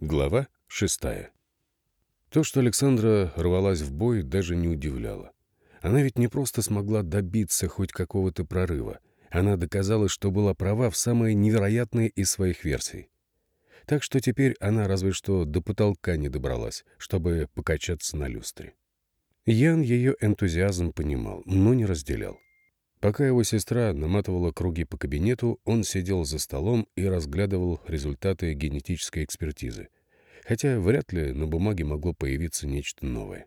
Глава шестая. То, что Александра рвалась в бой, даже не удивляло. Она ведь не просто смогла добиться хоть какого-то прорыва. Она доказала, что была права в самой невероятной из своих версий. Так что теперь она разве что до потолка не добралась, чтобы покачаться на люстре. Ян ее энтузиазм понимал, но не разделял. Пока его сестра наматывала круги по кабинету, он сидел за столом и разглядывал результаты генетической экспертизы. Хотя вряд ли на бумаге могло появиться нечто новое.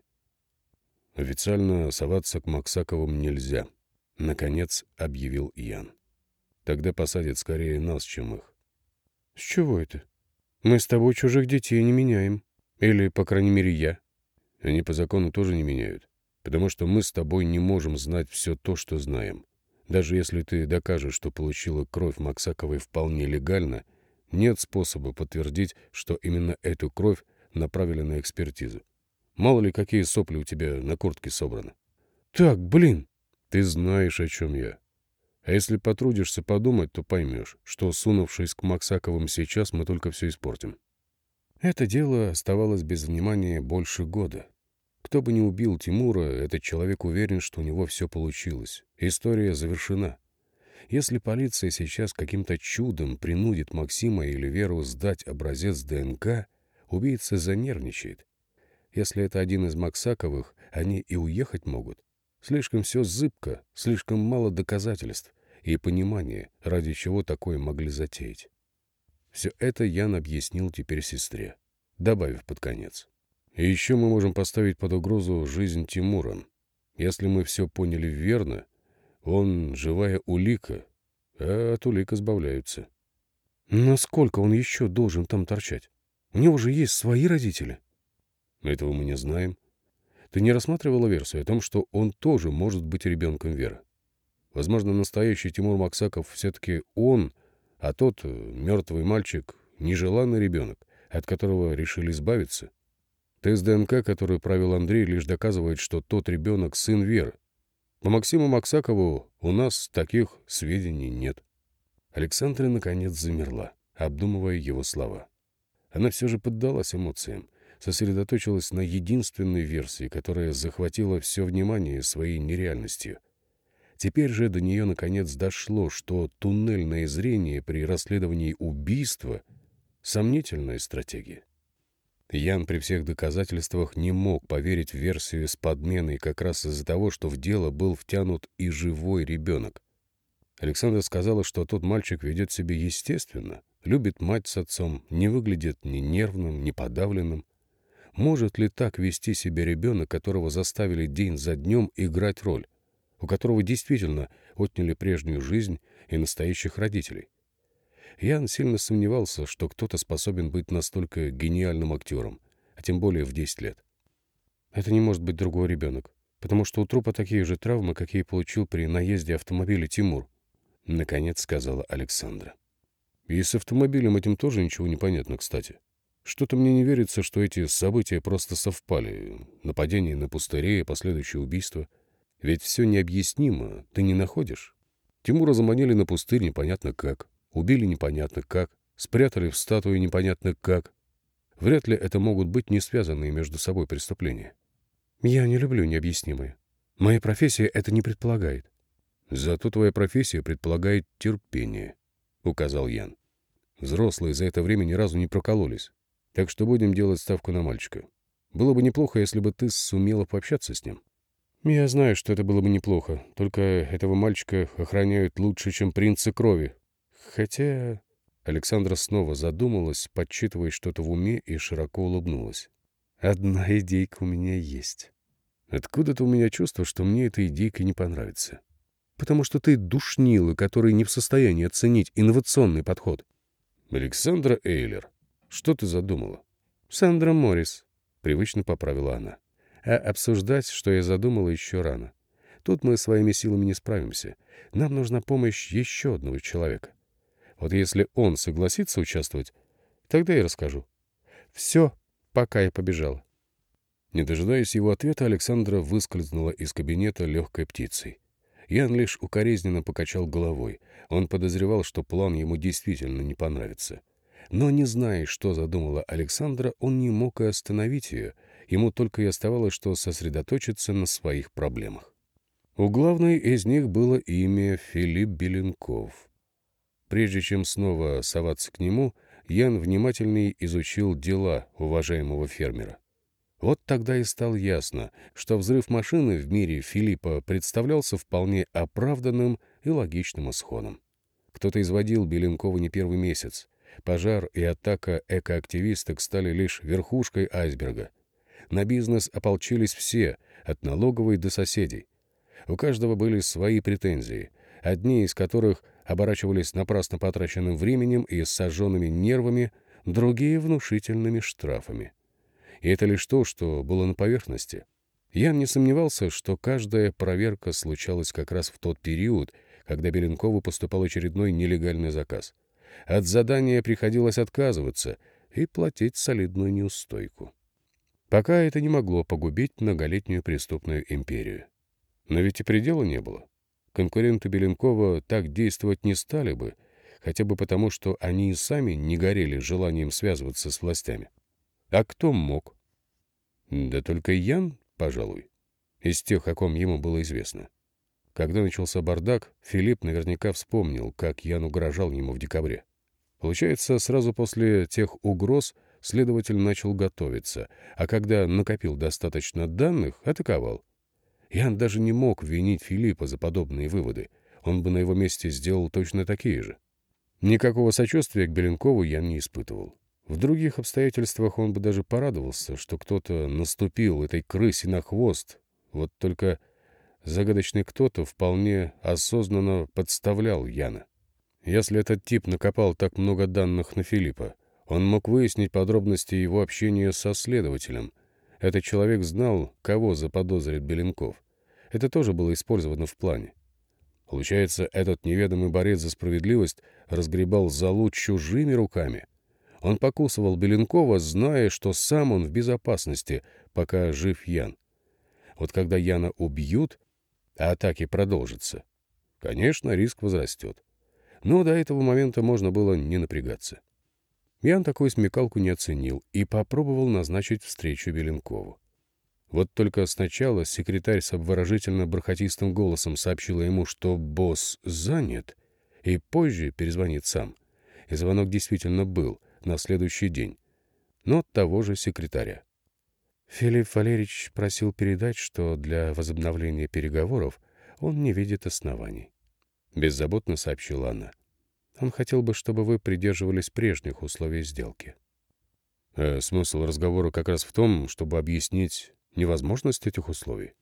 Официально соваться к Максаковым нельзя, наконец объявил Ян. Тогда посадят скорее нас, чем их. С чего это? Мы с тобой чужих детей не меняем. Или, по крайней мере, я. Они по закону тоже не меняют потому что мы с тобой не можем знать все то, что знаем. Даже если ты докажешь, что получила кровь Максаковой вполне легально, нет способа подтвердить, что именно эту кровь направили на экспертизу. Мало ли, какие сопли у тебя на куртке собраны. Так, блин. Ты знаешь, о чем я. А если потрудишься подумать, то поймешь, что, сунувшись к Максаковым сейчас, мы только все испортим. Это дело оставалось без внимания больше года. Кто бы ни убил Тимура, этот человек уверен, что у него все получилось. История завершена. Если полиция сейчас каким-то чудом принудит Максима или Веру сдать образец ДНК, убийца занервничает. Если это один из Максаковых, они и уехать могут. Слишком все зыбко, слишком мало доказательств и понимания, ради чего такое могли затеять. Все это Ян объяснил теперь сестре, добавив под конец. И еще мы можем поставить под угрозу жизнь Тимура. Если мы все поняли верно, он живая улика, а от улик избавляются. Насколько он еще должен там торчать? У него же есть свои родители. Этого мы не знаем. Ты не рассматривала версию о том, что он тоже может быть ребенком Веры? Возможно, настоящий Тимур Максаков все-таки он, а тот э, мертвый мальчик — нежеланный ребенок, от которого решили избавиться — Тест ДНК, который провел Андрей, лишь доказывает, что тот ребенок — сын Веры. По Максиму Максакову у нас таких сведений нет. Александра, наконец, замерла, обдумывая его слова. Она все же поддалась эмоциям, сосредоточилась на единственной версии, которая захватила все внимание своей нереальностью. Теперь же до нее, наконец, дошло, что туннельное зрение при расследовании убийства — сомнительная стратегия. Ян при всех доказательствах не мог поверить в версию с подменой как раз из-за того, что в дело был втянут и живой ребенок. Александра сказала, что тот мальчик ведет себя естественно, любит мать с отцом, не выглядит ни нервным, ни подавленным. Может ли так вести себя ребенок, которого заставили день за днем играть роль, у которого действительно отняли прежнюю жизнь и настоящих родителей? Ян сильно сомневался, что кто-то способен быть настолько гениальным актером, а тем более в 10 лет. Это не может быть другой ребенок, потому что у трупа такие же травмы, какие получил при наезде автомобиля Тимур, — наконец сказала Александра. И с автомобилем этим тоже ничего не понятно, кстати. Что-то мне не верится, что эти события просто совпали. Нападение на пустыре и последующее убийство. Ведь все необъяснимо, ты не находишь? Тимура заманили на пустырь непонятно как. Убили непонятно как, спрятали в статуе непонятно как. Вряд ли это могут быть не связанные между собой преступления. Я не люблю необъяснимое. Моя профессия это не предполагает. Зато твоя профессия предполагает терпение, — указал Ян. Взрослые за это время ни разу не прокололись. Так что будем делать ставку на мальчика. Было бы неплохо, если бы ты сумела пообщаться с ним. Я знаю, что это было бы неплохо. Только этого мальчика охраняют лучше, чем принца крови, Хотя... Александра снова задумалась, подсчитывая что-то в уме, и широко улыбнулась. «Одна идейка у меня есть. Откуда-то у меня чувство, что мне эта идейка не понравится. Потому что ты душнила, который не в состоянии оценить инновационный подход». «Александра Эйлер, что ты задумала?» «Сандра Моррис», — привычно поправила она. «А обсуждать, что я задумала, еще рано. Тут мы своими силами не справимся. Нам нужна помощь еще одного человека». Вот если он согласится участвовать, тогда и расскажу. Все, пока я побежала. Не дожидаясь его ответа, Александра выскользнула из кабинета легкой птицей. Ян лишь укоризненно покачал головой. Он подозревал, что план ему действительно не понравится. Но, не зная, что задумала Александра, он не мог и остановить ее. Ему только и оставалось, что сосредоточиться на своих проблемах. У главной из них было имя Филипп Беленков. Прежде чем снова соваться к нему, Ян внимательней изучил дела уважаемого фермера. Вот тогда и стало ясно, что взрыв машины в мире Филиппа представлялся вполне оправданным и логичным исходом. Кто-то изводил Беленкова не первый месяц. Пожар и атака экоактивисток стали лишь верхушкой айсберга. На бизнес ополчились все, от налоговой до соседей. У каждого были свои претензии, одни из которых оборачивались напрасно потраченным временем и сожженными нервами, другие — внушительными штрафами. И это лишь то, что было на поверхности. Я не сомневался, что каждая проверка случалась как раз в тот период, когда Беленкову поступал очередной нелегальный заказ. От задания приходилось отказываться и платить солидную неустойку. Пока это не могло погубить многолетнюю преступную империю. Но ведь и предела не было. Конкуренты Беленкова так действовать не стали бы, хотя бы потому, что они и сами не горели желанием связываться с властями. А кто мог? Да только Ян, пожалуй, из тех, о ком ему было известно. Когда начался бардак, Филипп наверняка вспомнил, как Ян угрожал ему в декабре. Получается, сразу после тех угроз следователь начал готовиться, а когда накопил достаточно данных, атаковал. Ян даже не мог винить Филиппа за подобные выводы. Он бы на его месте сделал точно такие же. Никакого сочувствия к Беленкову Ян не испытывал. В других обстоятельствах он бы даже порадовался, что кто-то наступил этой крысе на хвост. Вот только загадочный кто-то вполне осознанно подставлял Яна. Если этот тип накопал так много данных на Филиппа, он мог выяснить подробности его общения со следователем. Этот человек знал, кого заподозрит Беленков. Это тоже было использовано в плане. Получается, этот неведомый борец за справедливость разгребал залу чужими руками. Он покусывал Беленкова, зная, что сам он в безопасности, пока жив Ян. Вот когда Яна убьют, а атаки продолжатся, конечно, риск возрастет. Но до этого момента можно было не напрягаться. Ян такую смекалку не оценил и попробовал назначить встречу Беленкову. Вот только сначала секретарь с обворожительно-бархатистым голосом сообщила ему, что босс занят, и позже перезвонит сам. И звонок действительно был на следующий день, но того же секретаря. Филипп Валерьевич просил передать, что для возобновления переговоров он не видит оснований. Беззаботно сообщила она. Он хотел бы, чтобы вы придерживались прежних условий сделки. Э, смысл разговора как раз в том, чтобы объяснить невозможность этих условий.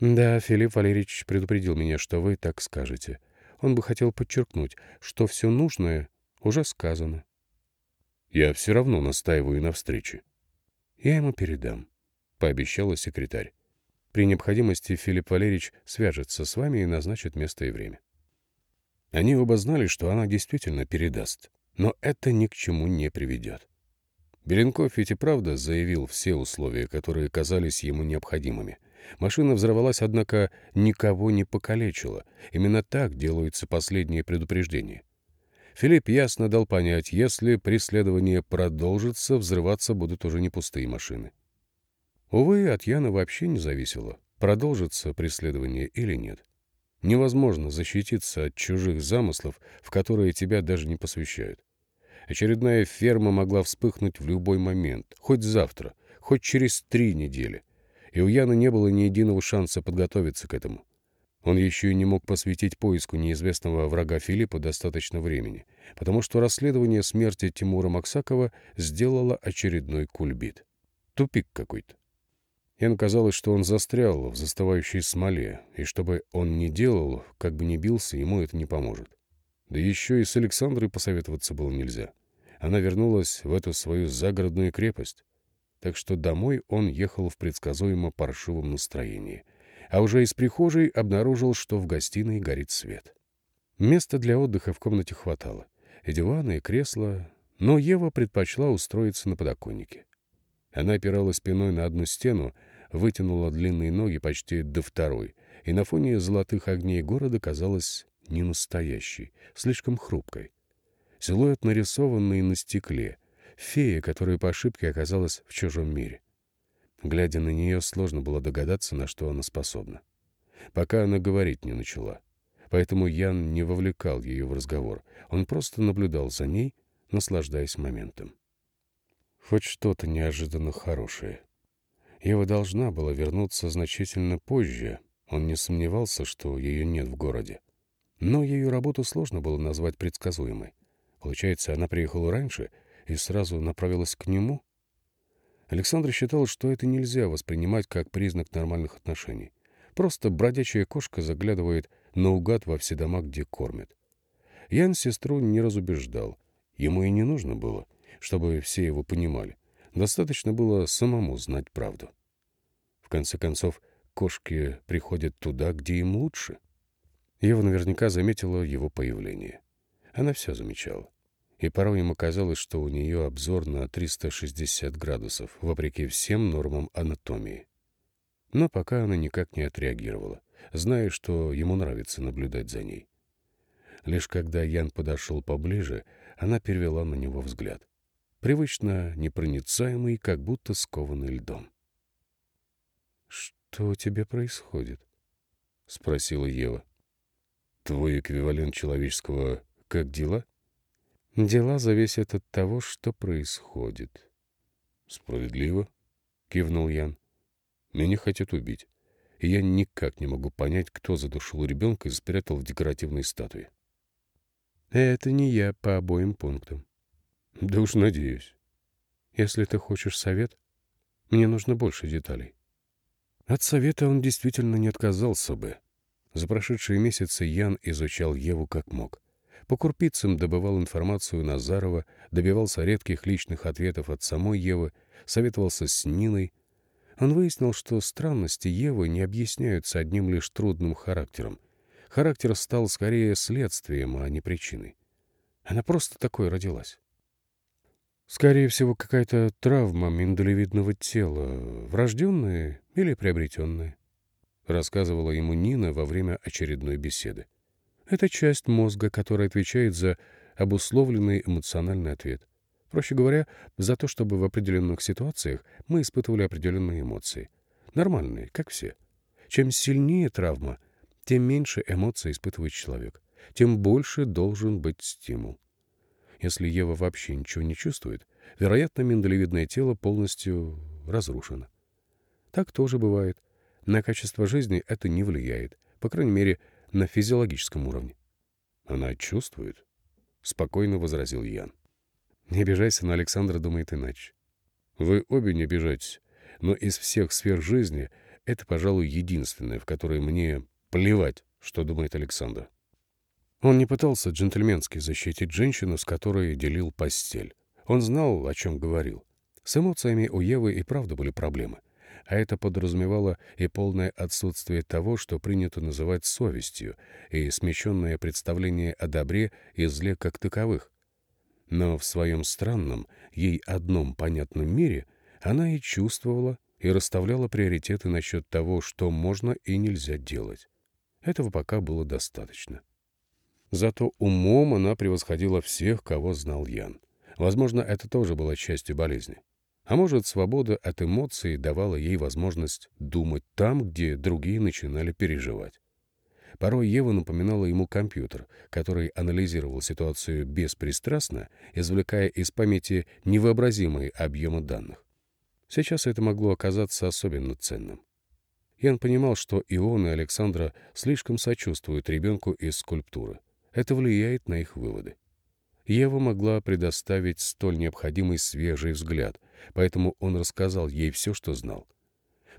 Да, Филипп Валерьевич предупредил меня, что вы так скажете. Он бы хотел подчеркнуть, что все нужное уже сказано. Я все равно настаиваю на встрече. Я ему передам пообещала секретарь. При необходимости Филипп Валерьевич свяжется с вами и назначит место и время. Они оба знали, что она действительно передаст, но это ни к чему не приведет. Беленков ведь и правда заявил все условия, которые казались ему необходимыми. Машина взорвалась, однако никого не покалечила. Именно так делаются последние предупреждения. Филипп ясно дал понять, если преследование продолжится, взрываться будут уже не пустые машины. Увы, от Яна вообще не зависело, продолжится преследование или нет. Невозможно защититься от чужих замыслов, в которые тебя даже не посвящают. Очередная ферма могла вспыхнуть в любой момент, хоть завтра, хоть через три недели. И у Яна не было ни единого шанса подготовиться к этому. Он еще и не мог посвятить поиску неизвестного врага Филиппа достаточно времени, потому что расследование смерти Тимура Максакова сделало очередной кульбит. Тупик какой-то. Ян казалось, что он застрял в застывающей смоле, и что бы он ни делал, как бы ни бился, ему это не поможет. Да еще и с Александрой посоветоваться было нельзя. Она вернулась в эту свою загородную крепость. Так что домой он ехал в предсказуемо паршивом настроении. А уже из прихожей обнаружил, что в гостиной горит свет. Места для отдыха в комнате хватало. И дивана, и кресла. Но Ева предпочла устроиться на подоконнике. Она опиралась спиной на одну стену, вытянула длинные ноги почти до второй, и на фоне золотых огней города казалась ненастоящей, слишком хрупкой. Силуэт, нарисованный на стекле. Фея, которая по ошибке оказалась в чужом мире. Глядя на нее, сложно было догадаться, на что она способна. Пока она говорить не начала. Поэтому Ян не вовлекал ее в разговор. Он просто наблюдал за ней, наслаждаясь моментом. Хоть что-то неожиданно хорошее. Ева должна была вернуться значительно позже. Он не сомневался, что ее нет в городе. Но ее работу сложно было назвать предсказуемой. Получается, она приехала раньше и сразу направилась к нему? Александр считал, что это нельзя воспринимать как признак нормальных отношений. Просто бродячая кошка заглядывает наугад во все дома, где кормят. Ян сестру не разубеждал. Ему и не нужно было, чтобы все его понимали. Достаточно было самому знать правду. В конце концов, кошки приходят туда, где им лучше. Ева наверняка заметила его появление. Она все замечала. И порой ему казалось, что у нее обзор на 360 градусов, вопреки всем нормам анатомии. Но пока она никак не отреагировала, зная, что ему нравится наблюдать за ней. Лишь когда Ян подошел поближе, она перевела на него взгляд. Привычно непроницаемый, как будто скованный льдом. «Что у тебя происходит?» — спросила Ева. «Твой эквивалент человеческого «как дела?» «Дела зависят от того, что происходит». «Справедливо», — кивнул Ян. «Меня хотят убить, и я никак не могу понять, кто задушил ребенка и спрятал в декоративной статуе». Это не я по обоим пунктам. Да уж надеюсь. Если ты хочешь совет, мне нужно больше деталей. От совета он действительно не отказался бы. За прошедшие месяцы Ян изучал Еву как мог. По курпицам добывал информацию Назарова, добивался редких личных ответов от самой Евы, советовался с Ниной. Он выяснил, что странности Евы не объясняются одним лишь трудным характером — Характер стал скорее следствием, а не причиной. Она просто такой родилась. Скорее всего, какая-то травма миндалевидного тела, врожденная или приобретенная, рассказывала ему Нина во время очередной беседы. Это часть мозга, которая отвечает за обусловленный эмоциональный ответ. Проще говоря, за то, чтобы в определенных ситуациях мы испытывали определенные эмоции. Нормальные, как все. Чем сильнее травма — тем меньше эмоций испытывает человек, тем больше должен быть стимул. Если Ева вообще ничего не чувствует, вероятно, миндалевидное тело полностью разрушено. Так тоже бывает. На качество жизни это не влияет, по крайней мере, на физиологическом уровне. Она чувствует, — спокойно возразил Ян. Не обижайся, но Александра думает иначе. Вы обе не обижайтесь, но из всех сфер жизни это, пожалуй, единственное, в которой мне Плевать, что думает Александр. Он не пытался джентльменски защитить женщину, с которой делил постель. Он знал, о чем говорил. С эмоциями у Евы и правда были проблемы. А это подразумевало и полное отсутствие того, что принято называть совестью, и смещенное представление о добре и зле как таковых. Но в своем странном, ей одном понятном мире она и чувствовала, и расставляла приоритеты насчет того, что можно и нельзя делать. Этого пока было достаточно. Зато умом она превосходила всех, кого знал Ян. Возможно, это тоже было частью болезни. А может, свобода от эмоций давала ей возможность думать там, где другие начинали переживать. Порой Ева напоминала ему компьютер, который анализировал ситуацию беспристрастно, извлекая из памяти невообразимые объемы данных. Сейчас это могло оказаться особенно ценным. Ян понимал, что и он, и Александра слишком сочувствуют ребенку из скульптуры. Это влияет на их выводы. Ева могла предоставить столь необходимый свежий взгляд, поэтому он рассказал ей все, что знал.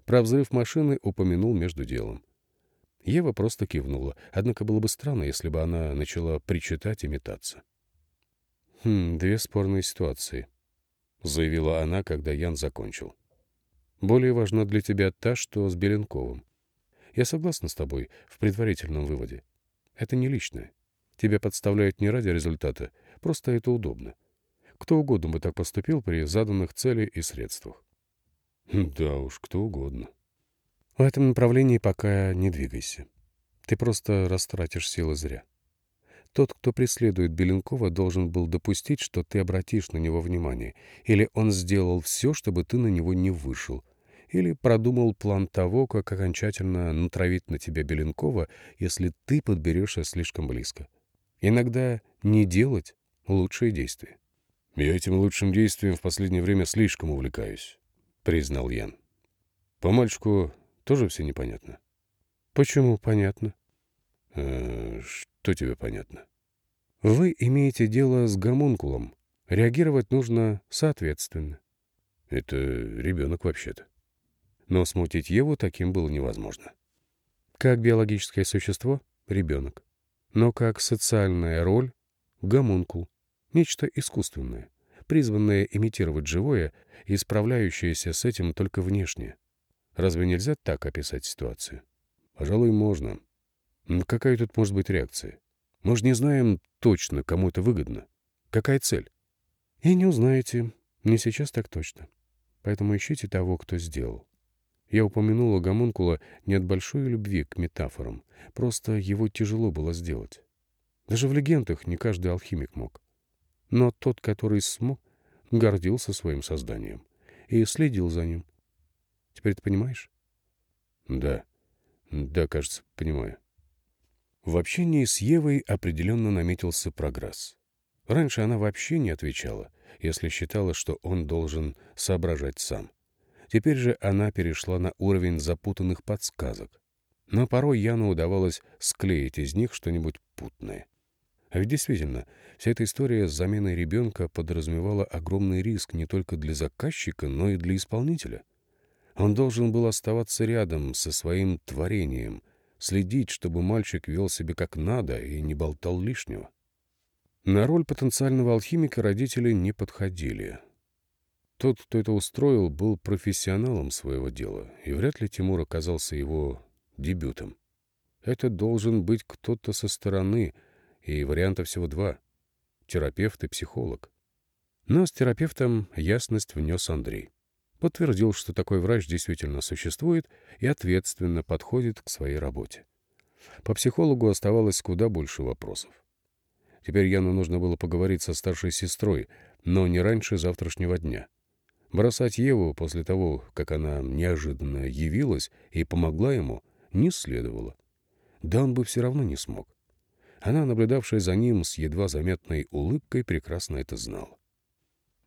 Про взрыв машины упомянул между делом. Ева просто кивнула, однако было бы странно, если бы она начала причитать и метаться. «Хм, две спорные ситуации», — заявила она, когда Ян закончил. Более важна для тебя та, что с Беленковым. Я согласна с тобой в предварительном выводе. Это не личное. Тебя подставляют не ради результата, просто это удобно. Кто угодно бы так поступил при заданных целях и средствах. Да уж, кто угодно. В этом направлении пока не двигайся. Ты просто растратишь силы зря. Тот, кто преследует Беленкова, должен был допустить, что ты обратишь на него внимание. Или он сделал все, чтобы ты на него не вышел. Или продумал план того, как окончательно натравить на тебя Беленкова, если ты подберешься слишком близко. Иногда не делать — лучшее действие. «Я этим лучшим действием в последнее время слишком увлекаюсь», — признал Ян. «По мальчику тоже все непонятно». «Почему понятно?» э, «Что тебе понятно?» «Вы имеете дело с гомункулом. Реагировать нужно соответственно». «Это ребенок вообще-то». Но смутить Еву таким было невозможно. Как биологическое существо — ребенок. Но как социальная роль — гомункул. Нечто искусственное, призванное имитировать живое и справляющееся с этим только внешне. Разве нельзя так описать ситуацию? Пожалуй, можно. Но какая тут может быть реакция? Мы же не знаем точно, кому это выгодно. Какая цель? И не узнаете. Не сейчас так точно. Поэтому ищите того, кто сделал. Я упомянула гомункула не от большой любви к метафорам. Просто его тяжело было сделать. Даже в легендах не каждый алхимик мог. Но тот, который смог, гордился своим созданием и следил за ним. Теперь ты понимаешь? Да. Да, кажется, понимаю. В общении с Евой определенно наметился прогресс. Раньше она вообще не отвечала, если считала, что он должен соображать сам. Теперь же она перешла на уровень запутанных подсказок. Но порой Яну удавалось склеить из них что-нибудь путное. А ведь действительно, вся эта история с заменой ребенка подразумевала огромный риск не только для заказчика, но и для исполнителя. Он должен был оставаться рядом со своим творением, следить, чтобы мальчик вел себя как надо и не болтал лишнего. На роль потенциального алхимика родители не подходили. Тот, кто это устроил, был профессионалом своего дела, и вряд ли Тимур оказался его дебютом. Это должен быть кто-то со стороны — и вариантов всего два — терапевт и психолог. Но с терапевтом ясность внес Андрей. Подтвердил, что такой врач действительно существует и ответственно подходит к своей работе. По психологу оставалось куда больше вопросов. Теперь Яну нужно было поговорить со старшей сестрой, но не раньше завтрашнего дня. Бросать Еву после того, как она неожиданно явилась и помогла ему, не следовало. Да он бы все равно не смог. Она, наблюдавшая за ним с едва заметной улыбкой, прекрасно это знала.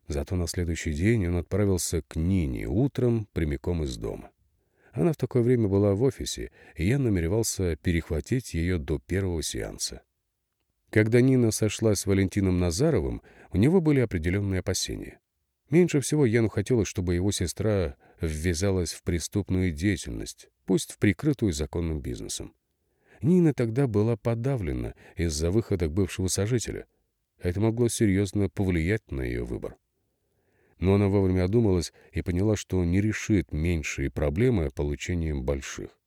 Зато на следующий день он отправился к Нине утром прямиком из дома. Она в такое время была в офисе, и я намеревался перехватить ее до первого сеанса. Когда Нина сошлась с Валентином Назаровым, у него были определенные опасения. Меньше всего Яну хотелось, чтобы его сестра ввязалась в преступную деятельность, пусть в прикрытую законным бизнесом. Нина тогда была подавлена из-за выхода бывшего сожителя. Это могло серьезно повлиять на ее выбор. Но она вовремя одумалась и поняла, что не решит меньшие проблемы получением больших.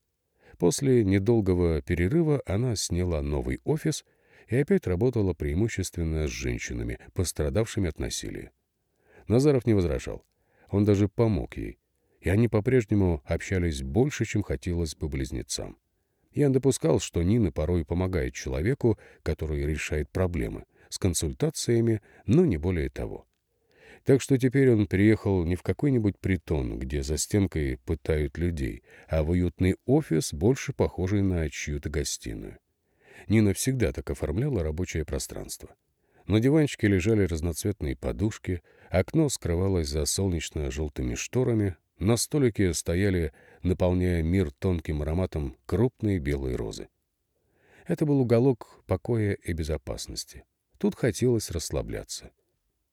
После недолгого перерыва она сняла новый офис и опять работала преимущественно с женщинами, пострадавшими от насилия. Назаров не возражал. Он даже помог ей. И они по-прежнему общались больше, чем хотелось бы близнецам. Я допускал, что Нина порой помогает человеку, который решает проблемы, с консультациями, но не более того. Так что теперь он приехал не в какой-нибудь притон, где за стенкой пытают людей, а в уютный офис, больше похожий на чью-то гостиную. Нина всегда так оформляла рабочее пространство. На диванчике лежали разноцветные подушки, окно скрывалось за солнечно-желтыми шторами, на столике стояли, наполняя мир тонким ароматом, крупные белые розы. Это был уголок покоя и безопасности. Тут хотелось расслабляться.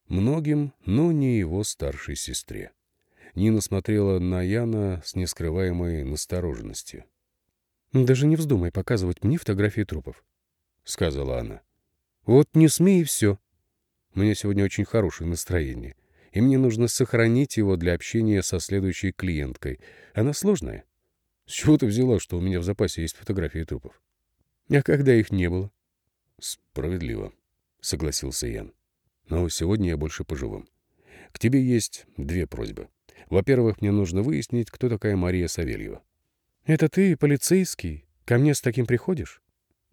Многим, но не его старшей сестре. Нина смотрела на Яна с нескрываемой настороженностью. «Даже не вздумай показывать мне фотографии трупов», — сказала она. «Вот не смей и все. У меня сегодня очень хорошее настроение и мне нужно сохранить его для общения со следующей клиенткой. Она сложная. С чего ты взяла, что у меня в запасе есть фотографии трупов? А когда их не было? Справедливо, согласился Ян. Но сегодня я больше поживым. К тебе есть две просьбы. Во-первых, мне нужно выяснить, кто такая Мария Савельева. Это ты, полицейский? Ко мне с таким приходишь?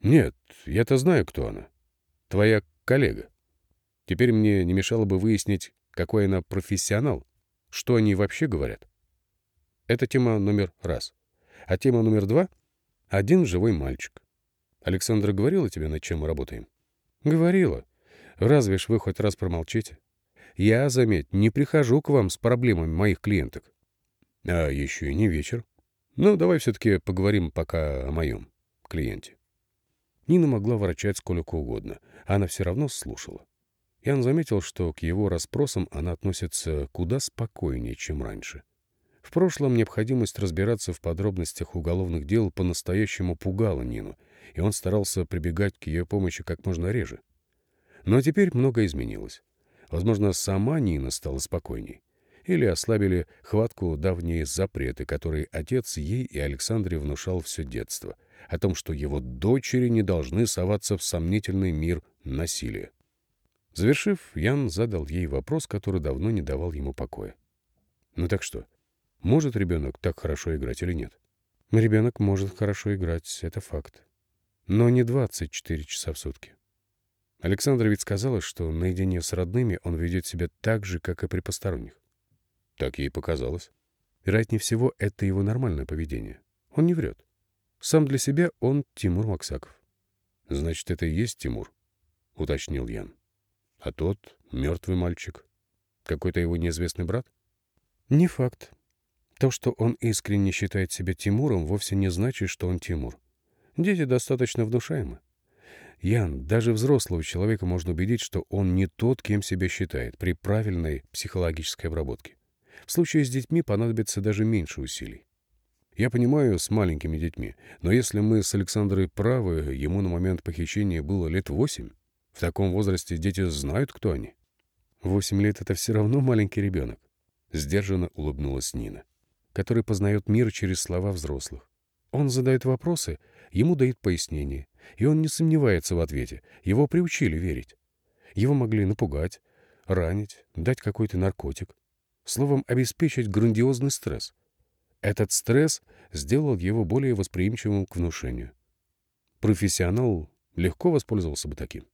Нет, я-то знаю, кто она. твоя коллега. Теперь мне не мешало бы выяснить, какой она профессионал, что они вообще говорят. Это тема номер раз. А тема номер два — один живой мальчик. Александра говорила тебе, над чем мы работаем? Говорила. Разве ж вы хоть раз промолчите? Я, заметь, не прихожу к вам с проблемами моих клиенток. А еще и не вечер. Ну, давай все-таки поговорим пока о моем клиенте. Нина могла ворочать сколько угодно. Она все равно слушала. Ян заметил, что к его расспросам она относится куда спокойнее, чем раньше. В прошлом необходимость разбираться в подробностях уголовных дел по-настоящему пугала Нину, и он старался прибегать к ее помощи как можно реже. Но теперь многое изменилось. Возможно, сама Нина стала спокойней. Или ослабили хватку давние запреты, которые отец ей и Александре внушал все детство, о том, что его дочери не должны соваться в сомнительный мир насилия. Завершив, Ян задал ей вопрос, который давно не давал ему покоя. «Ну так что, может ребенок так хорошо играть или нет?» «Ребенок может хорошо играть, это факт. Но не 24 часа в сутки. Александра ведь сказала, что наедине с родными он ведет себя так же, как и при посторонних. Так ей показалось. Вероятнее всего, это его нормальное поведение. Он не врет. Сам для себя он Тимур Максаков. «Значит, это и есть Тимур?» — уточнил Ян. «А тот мертвый мальчик? Какой-то его неизвестный брат?» «Не факт. То, что он искренне считает себя Тимуром, вовсе не значит, что он Тимур. Дети достаточно внушаемы. Ян, даже взрослого человека можно убедить, что он не тот, кем себя считает, при правильной психологической обработке. В случае с детьми понадобится даже меньше усилий. Я понимаю, с маленькими детьми, но если мы с Александрой правы, ему на момент похищения было лет восемь. В таком возрасте дети знают, кто они. Восемь лет — это все равно маленький ребенок. Сдержанно улыбнулась Нина, который познает мир через слова взрослых. Он задает вопросы, ему дают пояснения, и он не сомневается в ответе. Его приучили верить. Его могли напугать, ранить, дать какой-то наркотик. Словом, обеспечить грандиозный стресс. Этот стресс сделал его более восприимчивым к внушению. Профессионал легко воспользовался бы таким.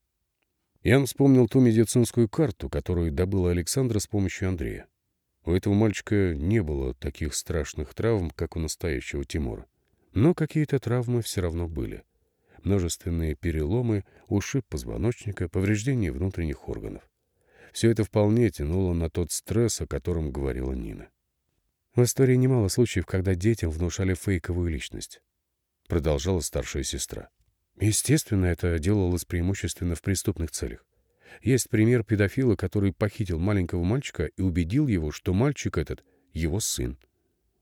Ян вспомнил ту медицинскую карту, которую добыла Александра с помощью Андрея. У этого мальчика не было таких страшных травм, как у настоящего Тимура. Но какие-то травмы все равно были множественные переломы, ушиб позвоночника, повреждения внутренних органов. Все это вполне тянуло на тот стресс, о котором говорила Нина. В истории немало случаев, когда детям внушали фейковую личность. Продолжала старшая сестра. Естественно, это делалось преимущественно в преступных целях. Есть пример педофила, который похитил маленького мальчика и убедил его, что мальчик этот — его сын.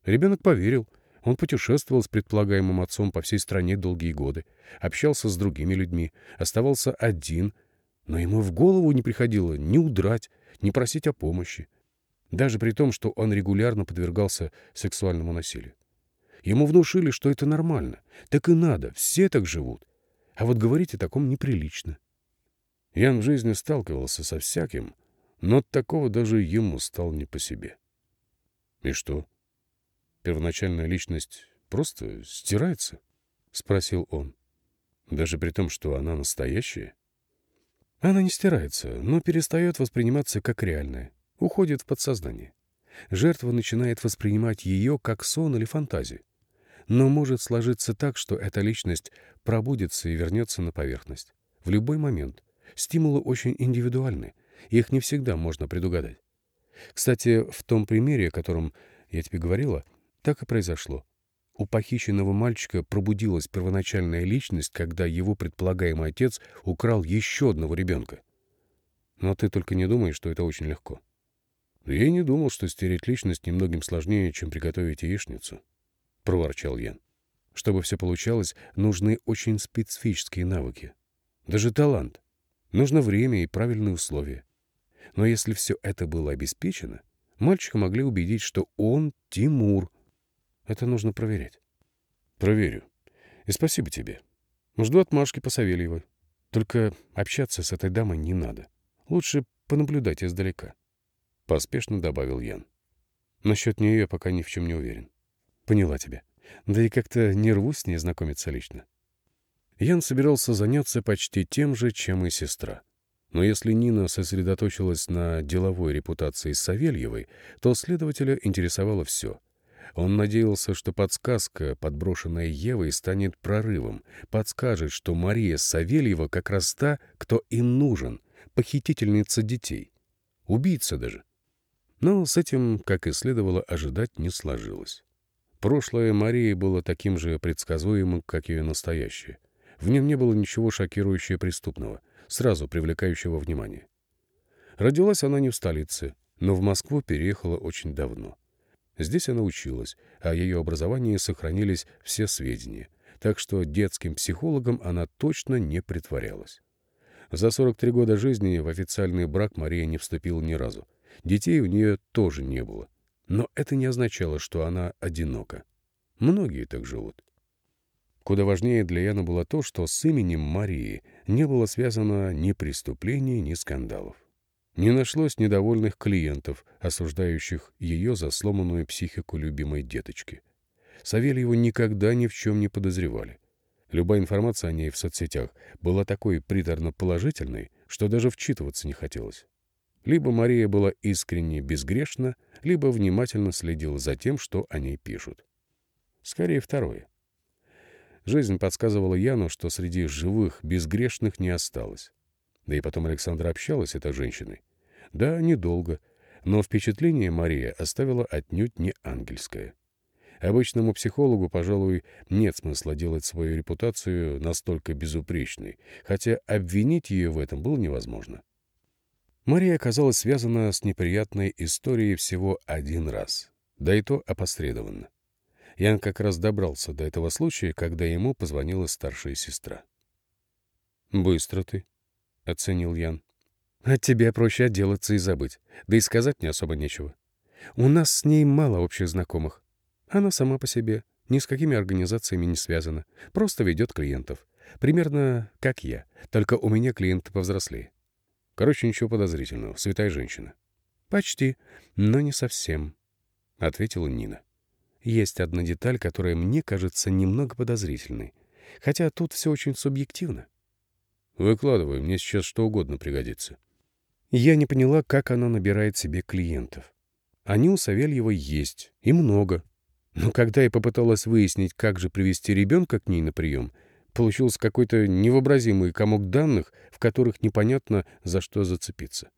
Ребенок поверил, он путешествовал с предполагаемым отцом по всей стране долгие годы, общался с другими людьми, оставался один, но ему в голову не приходило ни удрать, ни просить о помощи, даже при том, что он регулярно подвергался сексуальному насилию. Ему внушили, что это нормально, так и надо, все так живут, а вот говорить о таком неприлично. Ян в жизни сталкивался со всяким, но от такого даже ему стал не по себе. И что? первоначальная личность просто стирается? — спросил он. Даже при том, что она настоящая? Она не стирается, но перестает восприниматься как реальная, уходит в подсознание. Жертва начинает воспринимать ее как сон или фантазию. Но может сложиться так, что эта личность пробудется и вернется на поверхность. В любой момент. Стимулы очень индивидуальны, их не всегда можно предугадать. Кстати, в том примере, о котором я тебе говорила, так и произошло. У похищенного мальчика пробудилась первоначальная личность, когда его предполагаемый отец украл еще одного ребенка. Но ты только не думай, что это очень легко. Я не думал, что стереть личность немногим сложнее, чем приготовить яичницу, — проворчал Ян. Чтобы все получалось, нужны очень специфические навыки. Даже талант. Нужно время и правильные условия. Но если все это было обеспечено, мальчика могли убедить, что он Тимур — это нужно проверять. Проверю. И спасибо тебе. Жду отмашки по Савельевой. Только общаться с этой дамой не надо. Лучше понаблюдать издалека. Поспешно добавил Ян. Насчет нее я пока ни в чем не уверен. Поняла тебя. Да и как-то не рвусь с ней знакомиться лично. Ян собирался заняться почти тем же, чем и сестра. Но если Нина сосредоточилась на деловой репутации Савельевой, то следователя интересовало все. Он надеялся, что подсказка, подброшенная Евой, станет прорывом, подскажет, что Мария Савельева как раз та, кто им нужен, похитительница детей. Убийца даже. Но с этим, как и следовало ожидать, не сложилось. Прошлое Марии было таким же предсказуемым, как ее настоящее. В нем не было ничего шокирующего преступного, сразу привлекающего внимание. Родилась она не в столице, но в Москву переехала очень давно. Здесь она училась, а о ее образовании сохранились все сведения, так что детским психологом она точно не притворялась. За 43 года жизни в официальный брак Мария не вступила ни разу. Детей у нее тоже не было. Но это не означало, что она одинока. Многие так живут. Куда важнее для Яна было то, что с именем Марии не было связано ни преступлений, ни скандалов. Не нашлось недовольных клиентов, осуждающих ее за сломанную психику любимой деточки. Савельеву никогда ни в чем не подозревали. Любая информация о ней в соцсетях была такой приторно-положительной, что даже вчитываться не хотелось. Либо Мария была искренне безгрешна, либо внимательно следила за тем, что о ней пишут. Скорее, второе. Жизнь подсказывала Яну, что среди живых безгрешных не осталось. Да и потом Александра общалась с этой женщиной. Да, недолго, но впечатление Мария оставила отнюдь не ангельское. Обычному психологу, пожалуй, нет смысла делать свою репутацию настолько безупречной, хотя обвинить ее в этом было невозможно. Мария оказалась связана с неприятной историей всего один раз, да и то опосредованно. Ян как раз добрался до этого случая, когда ему позвонила старшая сестра. «Быстро ты», — оценил Ян. «От тебя проще отделаться и забыть, да и сказать не особо нечего. У нас с ней мало общих знакомых. Она сама по себе, ни с какими организациями не связана, просто ведет клиентов. Примерно как я, только у меня клиенты повзрослее. Короче, ничего подозрительного, святая женщина». «Почти, но не совсем», — ответила Нина. Есть одна деталь, которая мне кажется немного подозрительной. Хотя тут все очень субъективно. Выкладывай, мне сейчас что угодно пригодится. Я не поняла, как она набирает себе клиентов. Они у Савельева есть, и много. Но когда я попыталась выяснить, как же привести ребенка к ней на прием, получился какой-то невообразимый комок данных, в которых непонятно, за что зацепиться.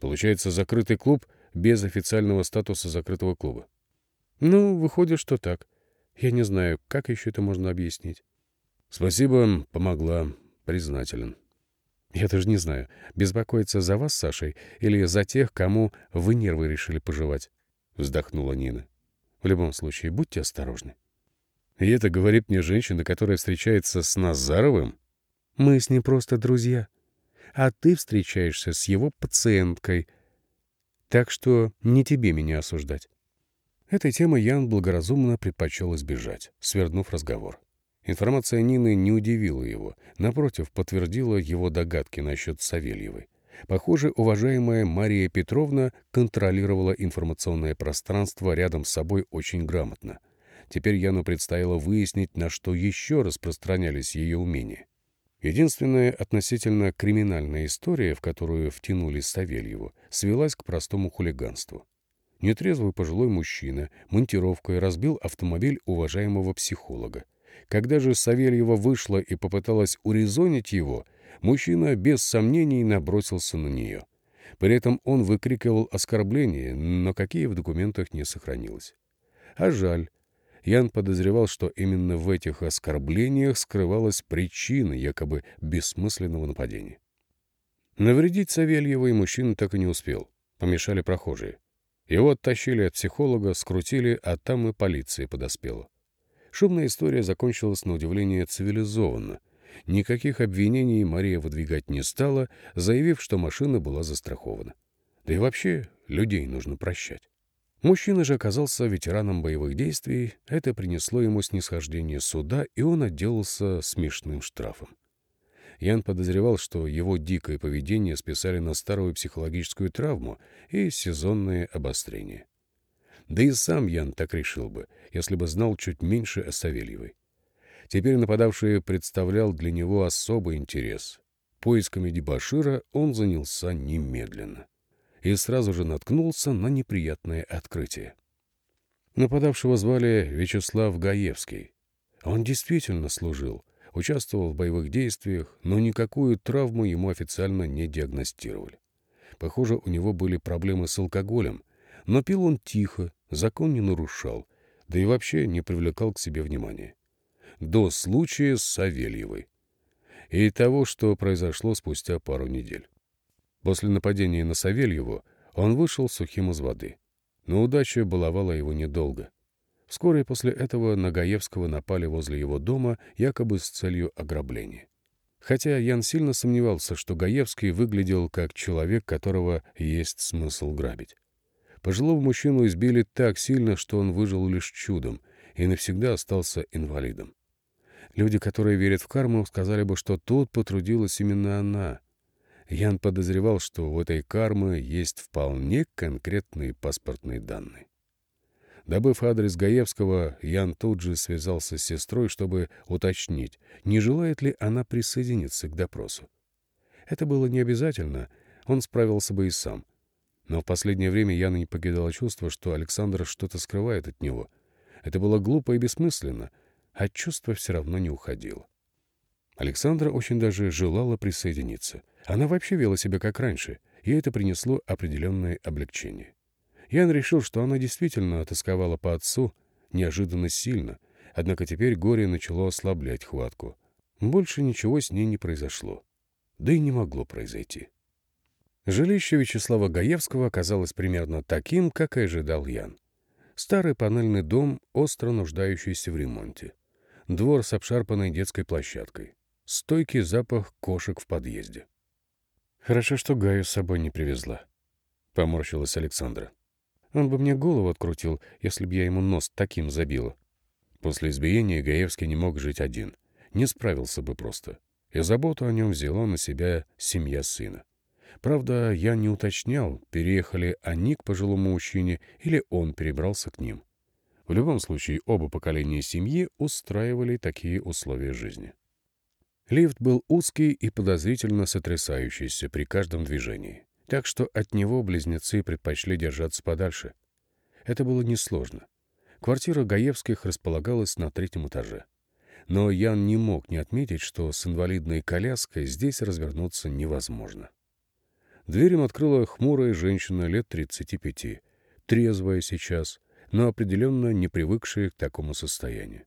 Получается, закрытый клуб без официального статуса закрытого клуба. Ну, выходит, что так. Я не знаю, как еще это можно объяснить. Спасибо, помогла. Признателен. Я даже не знаю, беспокоиться за вас, Сашей, или за тех, кому вы нервы решили пожевать. Вздохнула Нина. В любом случае, будьте осторожны. И это говорит мне женщина, которая встречается с Назаровым? Мы с ним просто друзья. А ты встречаешься с его пациенткой. Так что не тебе меня осуждать. Этой темы Ян благоразумно предпочел избежать, свернув разговор. Информация Нины не удивила его, напротив, подтвердила его догадки насчет Савельевой. Похоже, уважаемая Мария Петровна контролировала информационное пространство рядом с собой очень грамотно. Теперь Яну предстояло выяснить, на что еще распространялись ее умения. Единственная относительно криминальная история, в которую втянули Савельеву, свелась к простому хулиганству. Нетрезвый пожилой мужчина монтировкой разбил автомобиль уважаемого психолога. Когда же Савельева вышла и попыталась урезонить его, мужчина без сомнений набросился на нее. При этом он выкрикивал оскорбления, но какие в документах не сохранилось. А жаль. Ян подозревал, что именно в этих оскорблениях скрывалась причина якобы бессмысленного нападения. Навредить Савельевой мужчина так и не успел. Помешали прохожие. Его оттащили от психолога, скрутили, а там и полиция подоспела. Шумная история закончилась на удивление цивилизованно. Никаких обвинений Мария выдвигать не стала, заявив, что машина была застрахована. Да и вообще, людей нужно прощать. Мужчина же оказался ветераном боевых действий, это принесло ему снисхождение суда, и он отделался смешным штрафом. Ян подозревал, что его дикое поведение списали на старую психологическую травму и сезонное обострение. Да и сам Ян так решил бы, если бы знал чуть меньше о Савельевой. Теперь нападавший представлял для него особый интерес. Поисками дебашира он занялся немедленно и сразу же наткнулся на неприятное открытие. Нападавшего звали Вячеслав Гаевский. Он действительно служил, участвовал в боевых действиях, но никакую травму ему официально не диагностировали. Похоже, у него были проблемы с алкоголем, но пил он тихо, закон не нарушал, да и вообще не привлекал к себе внимания. До случая с Савельевой. И того, что произошло спустя пару недель. После нападения на Савельеву он вышел сухим из воды. Но удача баловала его недолго. Вскоре после этого на Гаевского напали возле его дома якобы с целью ограбления. Хотя Ян сильно сомневался, что Гаевский выглядел как человек, которого есть смысл грабить. Пожилого мужчину избили так сильно, что он выжил лишь чудом и навсегда остался инвалидом. Люди, которые верят в карму, сказали бы, что тут потрудилась именно она, Ян подозревал, что у этой кармы есть вполне конкретные паспортные данные. Добыв адрес Гаевского, Ян тут же связался с сестрой, чтобы уточнить, не желает ли она присоединиться к допросу. Это было не обязательно, он справился бы и сам. Но в последнее время Яна не покидало чувство, что Александр что-то скрывает от него. Это было глупо и бессмысленно, а чувство все равно не уходило. Александра очень даже желала присоединиться. Она вообще вела себя как раньше, и это принесло определенное облегчение. Ян решил, что она действительно отосковала по отцу неожиданно сильно, однако теперь горе начало ослаблять хватку. Больше ничего с ней не произошло. Да и не могло произойти. Жилище Вячеслава Гаевского оказалось примерно таким, как и ожидал Ян. Старый панельный дом, остро нуждающийся в ремонте. Двор с обшарпанной детской площадкой стойкий запах кошек в подъезде. «Хорошо, что Гаю с собой не привезла», — поморщилась Александра. «Он бы мне голову открутил, если б я ему нос таким забила». После избиения Гаевский не мог жить один. Не справился бы просто. И заботу о нем взяла на себя семья сына. Правда, я не уточнял, переехали они к пожилому мужчине или он перебрался к ним. В любом случае, оба поколения семьи устраивали такие условия жизни. Лифт был узкий и подозрительно сотрясающийся при каждом движении, так что от него близнецы предпочли держаться подальше. Это было несложно. Квартира Гаевских располагалась на третьем этаже. Но Ян не мог не отметить, что с инвалидной коляской здесь развернуться невозможно. Дверь им открыла хмурая женщина лет 35, трезвая сейчас, но определенно не привыкшая к такому состоянию.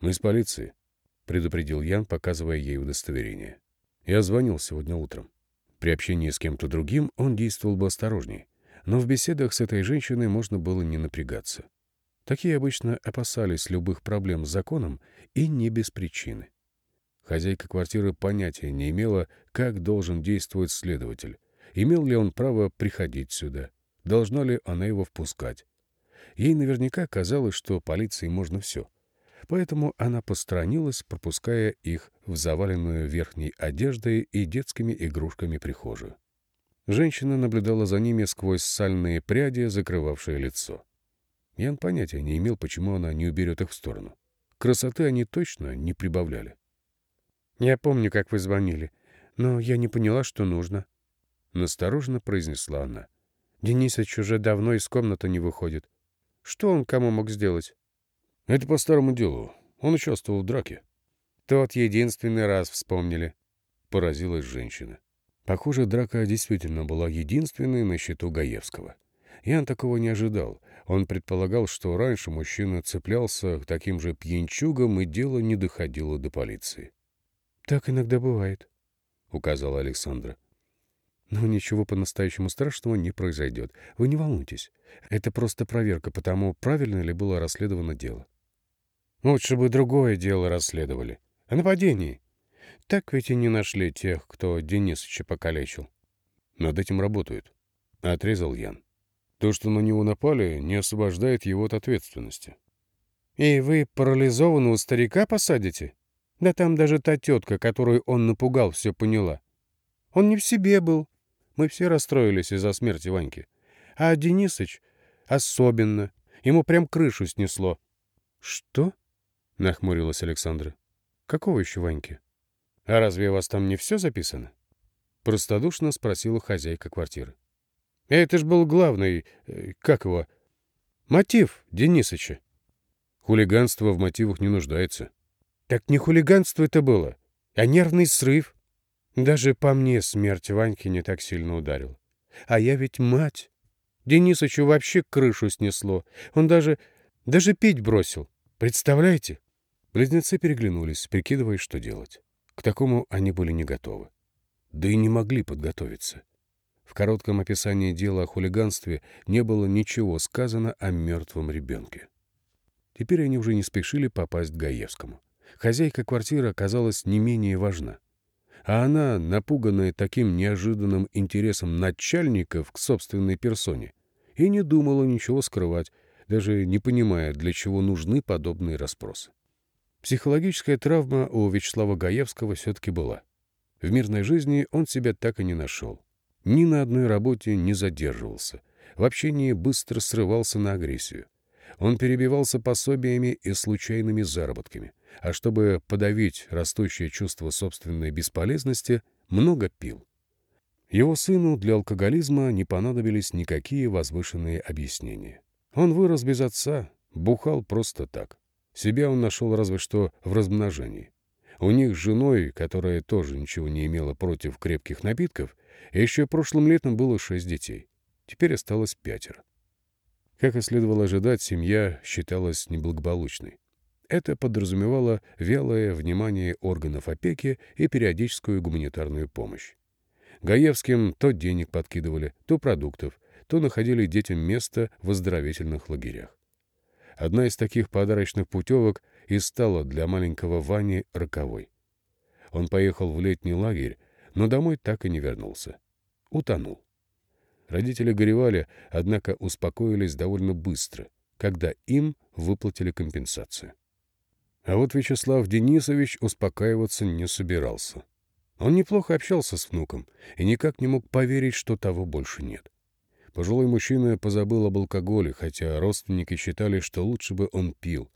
«Мы из полиции», — предупредил Ян, показывая ей удостоверение. «Я звонил сегодня утром. При общении с кем-то другим он действовал бы осторожней, но в беседах с этой женщиной можно было не напрягаться. Такие обычно опасались любых проблем с законом и не без причины. Хозяйка квартиры понятия не имела, как должен действовать следователь. Имел ли он право приходить сюда? Должна ли она его впускать? Ей наверняка казалось, что полиции можно все — поэтому она посторонилась, пропуская их в заваленную верхней одеждой и детскими игрушками прихожую. Женщина наблюдала за ними сквозь сальные пряди, закрывавшие лицо. Ян понятия не имел, почему она не уберет их в сторону. Красоты они точно не прибавляли. «Я помню, как вы звонили, но я не поняла, что нужно», — настороженно произнесла она. «Денисович уже давно из комнаты не выходит. Что он кому мог сделать?» Это по старому делу. Он участвовал в драке. Тот единственный раз вспомнили. Поразилась женщина. Похоже, драка действительно была единственной на счету Гаевского. Ян такого не ожидал. Он предполагал, что раньше мужчина цеплялся к таким же пьянчугам, и дело не доходило до полиции. «Так иногда бывает», — указала Александра. Но ничего по-настоящему страшного не произойдет. Вы не волнуйтесь. Это просто проверка по тому, правильно ли было расследовано дело. Лучше бы другое дело расследовали. О нападении. Так ведь и не нашли тех, кто Денисовича покалечил. Над этим работают. Отрезал Ян. То, что на него напали, не освобождает его от ответственности. И вы парализованного старика посадите? Да там даже та тетка, которую он напугал, все поняла. Он не в себе был. Мы все расстроились из-за смерти Ваньки. А Денисыч особенно. Ему прям крышу снесло. — Что? — нахмурилась Александра. Какого еще Ваньки? А разве у вас там не все записано? Простодушно спросила хозяйка квартиры. Это ж был главный, э, как его, мотив Денисыча. Хулиганство в мотивах не нуждается. Так не хулиганство это было, а нервный срыв. Даже по мне смерть Ваньки не так сильно ударила. А я ведь мать. Денисычу вообще крышу снесло. Он даже... даже пить бросил. Представляете? Близнецы переглянулись, прикидывая, что делать. К такому они были не готовы. Да и не могли подготовиться. В коротком описании дела о хулиганстве не было ничего сказано о мертвом ребенке. Теперь они уже не спешили попасть к Гаевскому. Хозяйка квартиры оказалась не менее важна. А она, напуганная таким неожиданным интересом начальников к собственной персоне, и не думала ничего скрывать, даже не понимая, для чего нужны подобные расспросы. Психологическая травма у Вячеслава Гаевского все-таки была. В мирной жизни он себя так и не нашел. Ни на одной работе не задерживался. В общении быстро срывался на агрессию. Он перебивался пособиями и случайными заработками. А чтобы подавить растущее чувство собственной бесполезности, много пил. Его сыну для алкоголизма не понадобились никакие возвышенные объяснения. Он вырос без отца, бухал просто так. Себя он нашел разве что в размножении. У них с женой, которая тоже ничего не имела против крепких напитков, еще прошлым летом было шесть детей. Теперь осталось пятеро. Как и следовало ожидать, семья считалась неблагополучной. Это подразумевало вялое внимание органов опеки и периодическую гуманитарную помощь. Гаевским то денег подкидывали, то продуктов, то находили детям место в оздоровительных лагерях. Одна из таких подарочных путевок и стала для маленького Вани роковой. Он поехал в летний лагерь, но домой так и не вернулся. Утонул. Родители горевали, однако успокоились довольно быстро, когда им выплатили компенсацию. А вот Вячеслав Денисович успокаиваться не собирался. Он неплохо общался с внуком и никак не мог поверить, что того больше нет. Пожилой мужчина позабыл об алкоголе, хотя родственники считали, что лучше бы он пил.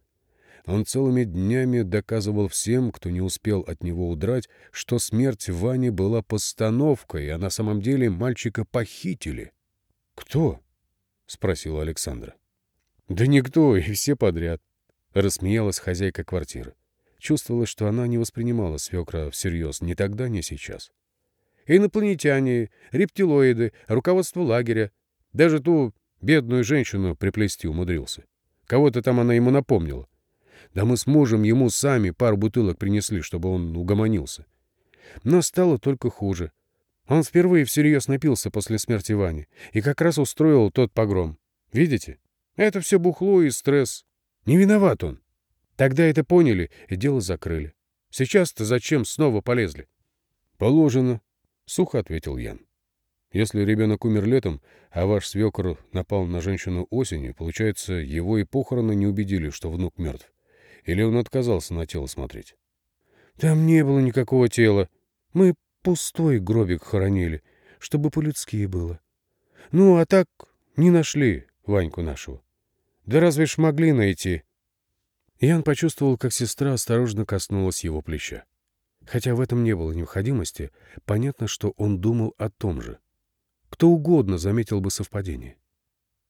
Он целыми днями доказывал всем, кто не успел от него удрать, что смерть Вани была постановкой, а на самом деле мальчика похитили. «Кто?» — спросила Александра. «Да никто, и все подряд», — рассмеялась хозяйка квартиры. Чувствовалось, что она не воспринимала свекра всерьез ни тогда, ни сейчас. Инопланетяне, рептилоиды, руководство лагеря. Даже ту бедную женщину приплести умудрился. Кого-то там она ему напомнила. Да мы с мужем ему сами пару бутылок принесли, чтобы он угомонился. Но стало только хуже. Он впервые всерьез напился после смерти Вани и как раз устроил тот погром. Видите? Это все бухло и стресс. Не виноват он. Тогда это поняли и дело закрыли. Сейчас-то зачем снова полезли? — Положено, — сухо ответил Ян. Если ребенок умер летом, а ваш свекор напал на женщину осенью, получается, его и похороны не убедили, что внук мертв. Или он отказался на тело смотреть? — Там не было никакого тела. Мы пустой гробик хоронили, чтобы по-людски было. Ну, а так не нашли Ваньку нашего. Да разве ж могли найти? — Ян почувствовал, как сестра осторожно коснулась его плеча. Хотя в этом не было необходимости, понятно, что он думал о том же. Кто угодно заметил бы совпадение.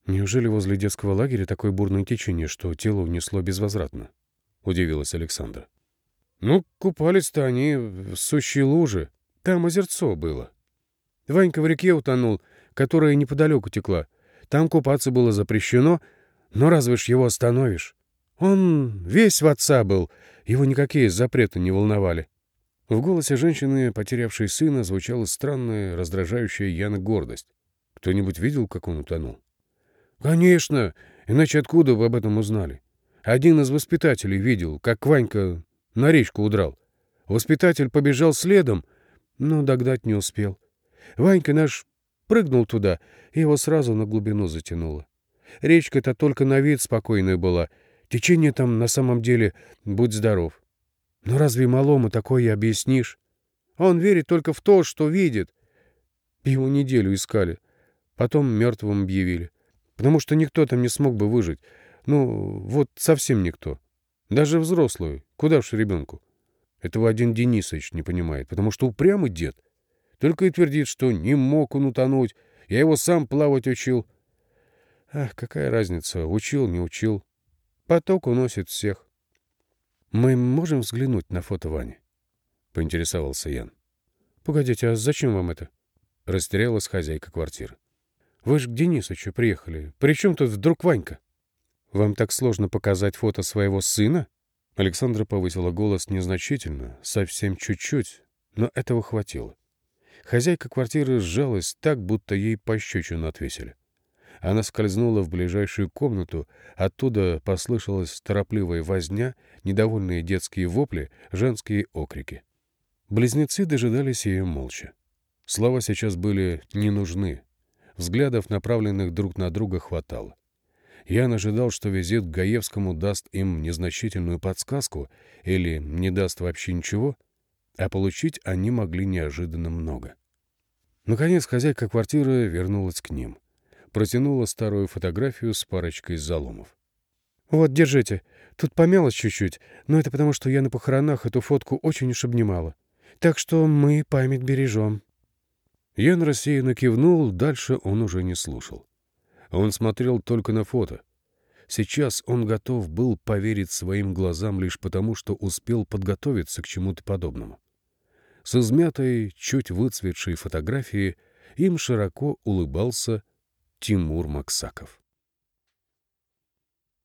«Неужели возле детского лагеря такое бурное течение, что тело унесло безвозвратно?» — удивилась Александра. «Ну, купались-то они в сущей луже. Там озерцо было. Ванька в реке утонул, которая неподалеку текла. Там купаться было запрещено, но разве ж его остановишь? Он весь в отца был, его никакие запреты не волновали. В голосе женщины, потерявшей сына, звучала странная, раздражающая Яна гордость. Кто-нибудь видел, как он утонул? Конечно, иначе откуда вы об этом узнали? Один из воспитателей видел, как Ванька на речку удрал. Воспитатель побежал следом, но догнать не успел. Ванька наш прыгнул туда, и его сразу на глубину затянуло. Речка-то только на вид спокойная была — Течение там на самом деле, будь здоров. Но разве малому такое объяснишь? Он верит только в то, что видит. Его неделю искали. Потом мертвым объявили. Потому что никто там не смог бы выжить. Ну, вот совсем никто. Даже взрослую. Куда уж ребенку. Этого один Денисович не понимает, потому что упрямый дед. Только и твердит, что не мог он утонуть. Я его сам плавать учил. Ах, какая разница, учил, не учил. Поток уносит всех. «Мы можем взглянуть на фото Вани?» — поинтересовался Ян. «Погодите, а зачем вам это?» — растерялась хозяйка квартиры. «Вы же к Денисычу приехали. При чем тут вдруг Ванька? Вам так сложно показать фото своего сына?» Александра повысила голос незначительно, совсем чуть-чуть, но этого хватило. Хозяйка квартиры сжалась так, будто ей пощечину отвесили. Она скользнула в ближайшую комнату, оттуда послышалась торопливая возня, недовольные детские вопли, женские окрики. Близнецы дожидались ее молча. Слова сейчас были не нужны. Взглядов, направленных друг на друга, хватало. Я ожидал, что визит к Гаевскому даст им незначительную подсказку или не даст вообще ничего, а получить они могли неожиданно много. Наконец хозяйка квартиры вернулась к ним. Протянула старую фотографию с парочкой заломов. «Вот, держите. Тут помялось чуть-чуть, но это потому, что я на похоронах эту фотку очень уж обнимала. Так что мы память бережем». Ян рассеянно кивнул, дальше он уже не слушал. Он смотрел только на фото. Сейчас он готов был поверить своим глазам лишь потому, что успел подготовиться к чему-то подобному. С измятой, чуть выцветшей фотографией им широко улыбался Тимур Максаков.